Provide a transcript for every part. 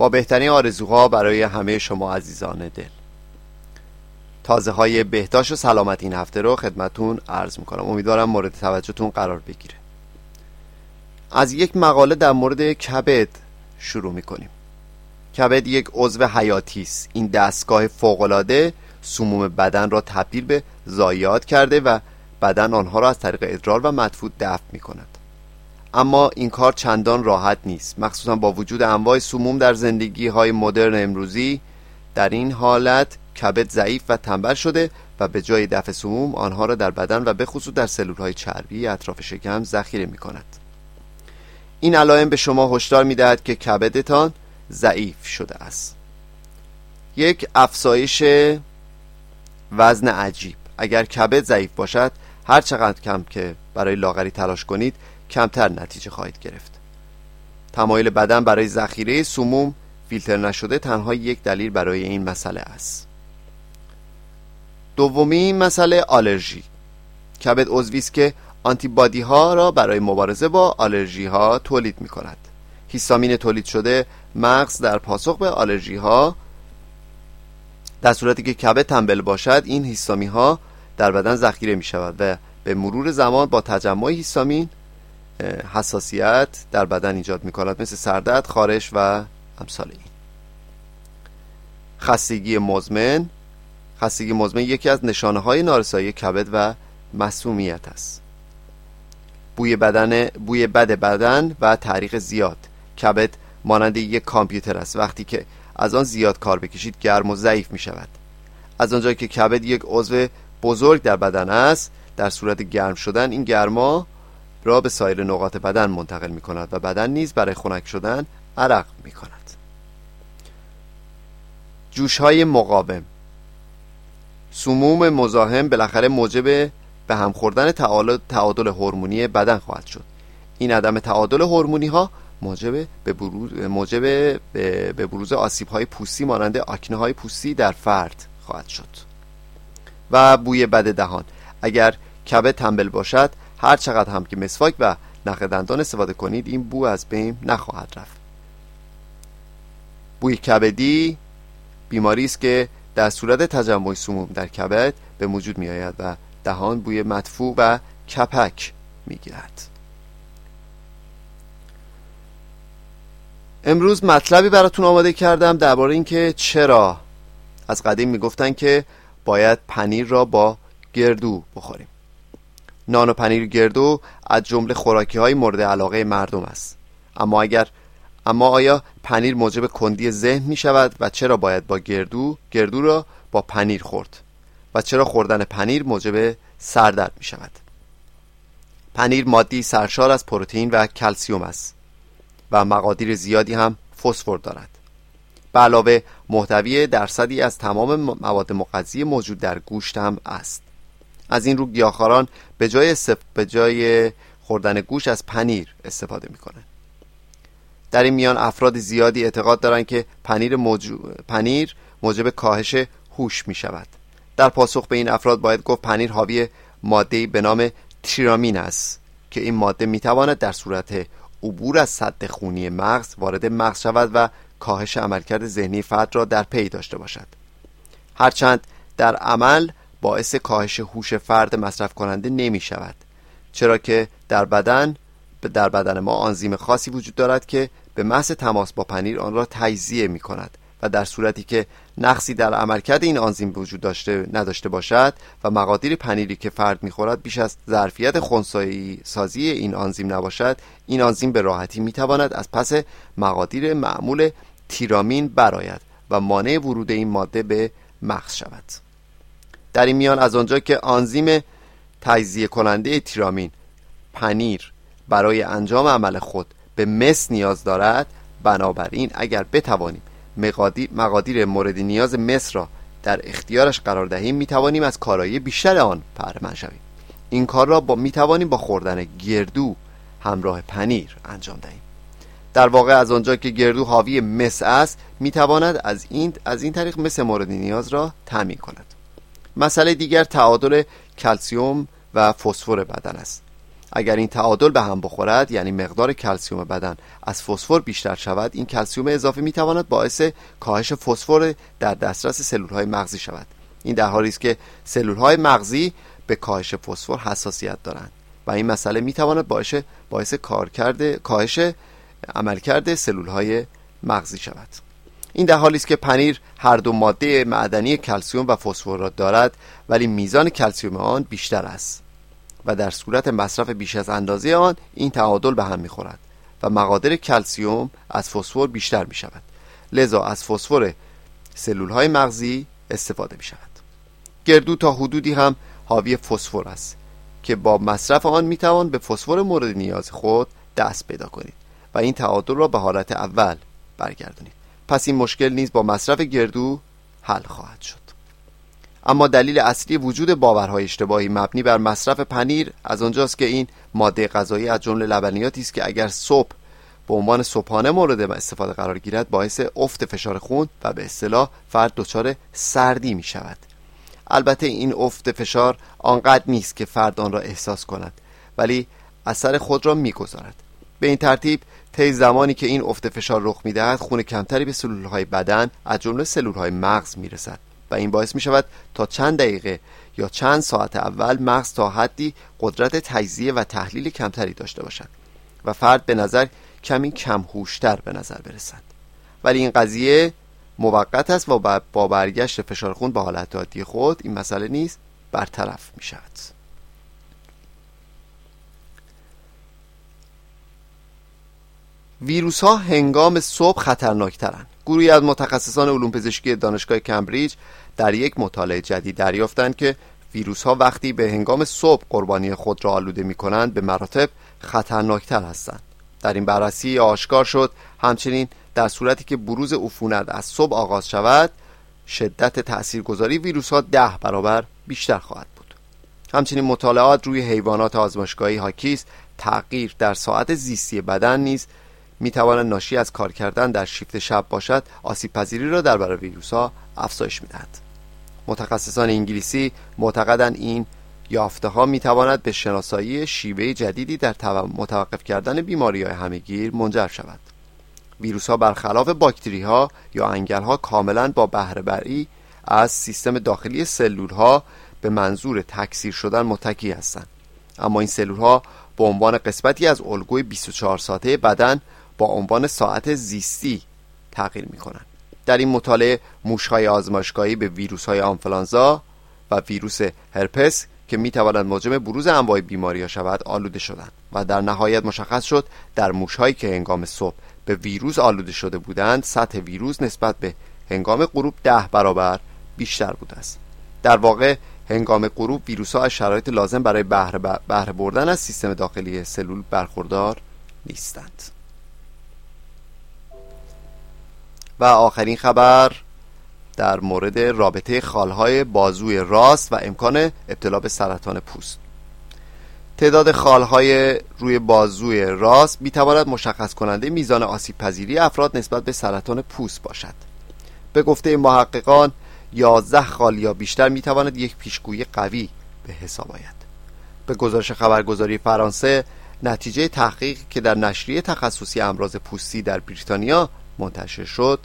با بهترین آرزوها برای همه شما عزیزان دل. تازه های بهداشت و سلامت این هفته رو خدمتون عرض می‌کنم. امیدوارم مورد توجهتون قرار بگیره. از یک مقاله در مورد کبد شروع می‌کنیم. کبد یک عضو حیاتی است. این دستگاه فوقالعاده سموم بدن را تبدیل به زایات کرده و بدن آنها را از طریق ادرار و مدفوع دفع می کند اما این کار چندان راحت نیست مخصوصا با وجود انواع سموم در زندگی های مدرن امروزی. در این حالت کبد ضعیف و تنبل شده و به جای دفع سموم آنها را در بدن و به خصوص در سلول های چربی اطراف شکم ذخیره می کند این علائم به شما هشدار می دهد که کبدتان ضعیف شده است. یک افزایش وزن عجیب. اگر کبد ضعیف باشد هر چقدر کم که برای لاغری تلاش کنید کمتر نتیجه خواهید گرفت. تمایل بدن برای ذخیره سموم فیلتر نشده تنها یک دلیل برای این مسئله است. دومی مسئله آلرژی. کبد عضوی است که آنتیبادی ها را برای مبارزه با آلرژی ها تولید می کند هیستامین تولید شده مغز در پاسخ به آلرژی ها در صورتی که کبد تنبل باشد این هیستامی ها در بدن ذخیره می شود و به مرور زمان با تجمع هیستامین حساسیت در بدن ایجاد می کند مثل سردرد، خارش و امثال این. خستگی مزمن خستگی مزمن یکی از نشانه های نارسایی کبد و مسمومیت است. بوی بدن بوی بد بدن و تاریخ زیاد. کبد مانند یک کامپیوتر است. وقتی که از آن زیاد کار بکشید گرم و ضعیف می شود از آنجایی که کبد یک عضو بزرگ در بدن است در صورت گرم شدن این گرما را به سایر نقاط بدن منتقل می کند و بدن نیز برای خنک شدن عرق می کند جوش های مقاوم. سموم مزاحم بالاخره موجب به هم خوردن تعادل هورمونی بدن خواهد شد. این عدم تعادل هورمونی ها موجب به بروز موجب به بروز آسیب های پوستی مانند آکنه های پوستی در فرد خواهد شد. و بوی بد دهان. اگر کبه تنبل باشد هر چقدر هم که مسواک و نخ دندان استفاده کنید این بو از بین نخواهد رفت. بوی کبدی بیماری است که در صورت تجمع سموم در کبد به وجود می آید و دهان بوی مدفوع و کپک می گیرد امروز مطلبی براتون آماده کردم درباره اینکه چرا از قدیم می‌گفتن که باید پنیر را با گردو بخوریم. نان و پنیر گردو از جمله خوراکی های مورد علاقه مردم است. اما اگر اما آیا پنیر موجب کندی ذهن می شود و چرا باید با گردو گردو را با پنیر خورد؟ و چرا خوردن پنیر موجب سردرد می شود پنیر مادی سرشار از پروتئین و کلسیوم است و مقادیر زیادی هم فسفر دارد. به علاوه محتوی درصدی از تمام مواد مغذی موجود در گوشت هم است. از این رو گیاهخواران به جای به جای خوردن گوشت از پنیر استفاده می‌کنند در این میان افراد زیادی اعتقاد دارند که پنیر, موجو... پنیر موجب کاهش هوش می شود در پاسخ به این افراد باید گفت پنیر حاوی ماده به نام تیرامین است که این ماده می تواند در صورت عبور از سد خونی مغز وارد مغز شود و کاهش عملکرد ذهنی فرد را در پی داشته باشد. هرچند در عمل باعث کاهش هوش فرد مصرف کننده نمی شود چرا که در بدن در بدن ما آنزیم خاصی وجود دارد که به محض تماس با پنیر آن را تجزیه می کند و در صورتی که نقصی در عملکرد این آنزیم وجود داشته نداشته باشد و مقادیر پنیری که فرد می‌خورد بیش از ظرفیت خونسایی سازی این آنزیم نباشد این آنزیم به راحتی می‌تواند از پس مقادیر معمول تیرامین براید و مانع ورود این ماده به مغز شود. در این میان از آنجا که آنزیم تجزیه کننده تیرامین پنیر برای انجام عمل خود به مس نیاز دارد بنابراین اگر بتوانیم مقادیر مورد نیاز مصر را در اختیارش قرار دهیم می توانیم از کارایی بیشتر آن پرمن شویم. این کار را با می توانیم با خوردن گردو همراه پنیر انجام دهیم. در واقع از آنجا که گردو حاوی مس است می تواند از این از این طریق مس مورد نیاز را تامین کند. مسئله دیگر تعادل کلسیوم و فسفر بدن است. اگر این تعادل به هم بخورد یعنی مقدار کلسیوم بدن از فسفر بیشتر شود این کلسیوم اضافه می تواند باعث کاهش فسفر در دسترس سلول های مغزی شود. این در حالی است که سلول های مغزی به کاهش فسفر حساسیت دارند و این مسئله می تواند باعث باعث کارکرد کاهش عملکرد سلول های مغزی شود. این در حالی است که پنیر هر دو ماده معدنی کلسیوم و فسفر را دارد ولی میزان کلسیوم آن بیشتر است و در صورت مصرف بیش از اندازه آن این تعادل به هم می‌خورد و مقادر کلسیوم از فسفر بیشتر می شود لذا از فسفر سلول های مغزی استفاده می شود گردو تا حدودی هم حاوی فسفر است که با مصرف آن می توان به فسفر مورد نیاز خود دست پیدا کنید و این تعادل را به حالت اول برگردانید. پس این مشکل نیز با مصرف گردو حل خواهد شد. اما دلیل اصلی وجود باورهای اشتباهی مبنی بر مصرف پنیر از آنجاست که این ماده غذایی از جمله لبنیاتی است که اگر صبح به عنوان صبحانه مورد استفاده قرار گیرد باعث افت فشار خون و به اصطلاح فرد دچار سردی می شود البته این افت فشار آنقدر نیست که فرد آن را احساس کند ولی اثر خود را می‌گذارد. به این ترتیب طی زمانی که این افت فشار رخ می‌دهد خون کمتری به سلول های بدن از جمله سلول های مغز می‌رسد و این باعث می شود تا چند دقیقه یا چند ساعت اول مغز تا حدی قدرت تجزیه و تحلیل کمتری داشته باشد و فرد به نظر کمی کمهوشتر به نظر برسد. ولی این قضیه موقت است و با برگشت فشار خون به حالت عادی خود این مسئله نیست برطرف می شود ویروس ها هنگام صبح خطرناکترند گروهی از متخصصان علوم پزشکی دانشگاه کمبریج در یک مطالعه جدید دریافتند که ویروس ها وقتی به هنگام صبح قربانی خود را آلوده می کنند به مراتب خطرناکتر هستند. در این بررسی آشکار شد. همچنین در صورتی که بروز عفونت از صبح آغاز شود شدت تاثیرگذاری ویروس ها ده برابر بیشتر خواهد بود. همچنین مطالعات روی حیوانات آزمایشگاهی هاکیست تغییر در ساعت زیستی بدن نیز می تواند ناشی از کار کردن در شیفت شب باشد آسیب پذیری را در برای ویروس ها افزایش می دهد. متخصصان انگلیسی معتقدند این یافته ها می تواند به شناسایی شیوه جدیدی در متوقف کردن بیماری های همگیر منجر شود ویروس ها برخلاف باکتری ها یا انگل ها کاملا با بهره بری از سیستم داخلی سلول ها به منظور تکثیر شدن متکی هستند اما این سلول ها به عنوان قسمتی از الگوی 24 ساعته بدن با عنوان ساعت زیستی تغییر می کنند در این مطالعه موشهای آزمایشگاهی به ویروس های آنفلانزا و ویروس هرپس که می تواند موجب بروز انواع بیماری ها شود آلوده شدند و در نهایت مشخص شد در موشهایی که هنگام صبح به ویروس آلوده شده بودند سطح ویروس نسبت به هنگام غروب ده برابر بیشتر بوده است. در واقع هنگام غروب ویروس ها از شرایط لازم برای بهره بردن از سیستم داخلی سلول برخوردار نیستند. و آخرین خبر در مورد رابطه خالهای بازوی راست و امکان ابتلا به سرطان پوست. تعداد خالهای روی بازوی راست می‌تواند مشخص کننده میزان آسیب پذیری افراد نسبت به سرطان پوست باشد. به گفته محققان یازده خال یا بیشتر می‌تواند یک پیشگویی قوی به حساب آید. به گزارش خبرگزاری فرانسه نتیجه تحقیق که در نشریه تخصصی امراض پوستی در بریتانیا منتشر شد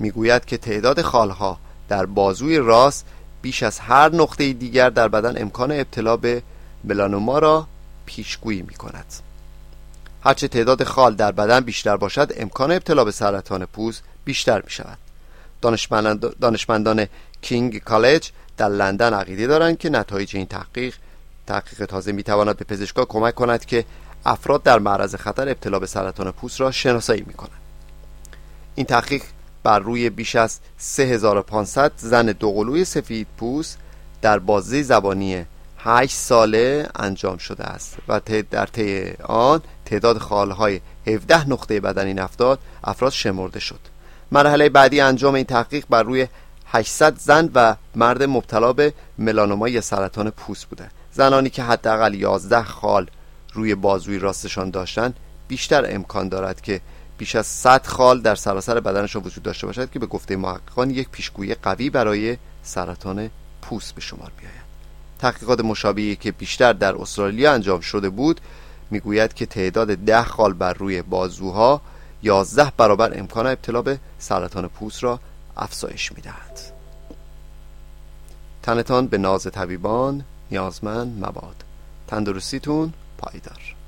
می‌گوید که تعداد خالها در بازوی راست بیش از هر نقطه دیگر در بدن امکان ابتلا به ملانوما را پیشگویی می کند هرچه تعداد خال در بدن بیشتر باشد امکان ابتلا به سرطان پوست بیشتر می شود دانشمندان کینگ کالج در لندن عقیده دارند که نتایج این تحقیق تحقیق تازه می تواند به پزشکان کمک کند که افراد در معرض خطر ابتلا به سرطان پوست را شناسایی می کنند این تحقیق بر روی بیش از 3500 زن دوقلوی سفید پوست در بازه زبانی 8 ساله انجام شده است و در طی آن تعداد خالهای 17 نقطه بدن این افراد شمرده شد. مرحله بعدی انجام این تحقیق بر روی 800 زن و مرد مبتلا به ملانوما یا سرطان پوست بوده. زنانی که حداقل 11 خال روی بازوی راستشان داشتند بیشتر امکان دارد که بیش از 100 خال در سراسر بدنشان وجود داشته باشد که به گفته محققان یک پیشگویی قوی برای سرطان پوست به شمار بیاید. تحقیقات مشابهی که بیشتر در استرالیا انجام شده بود می‌گوید که تعداد ده خال بر روی بازوها یازده برابر امکان ابتلا به سرطان پوست را افزایش می‌دهد. تنتان به ناز طبیبان نیازمند مباد تندرستیتون پایدار.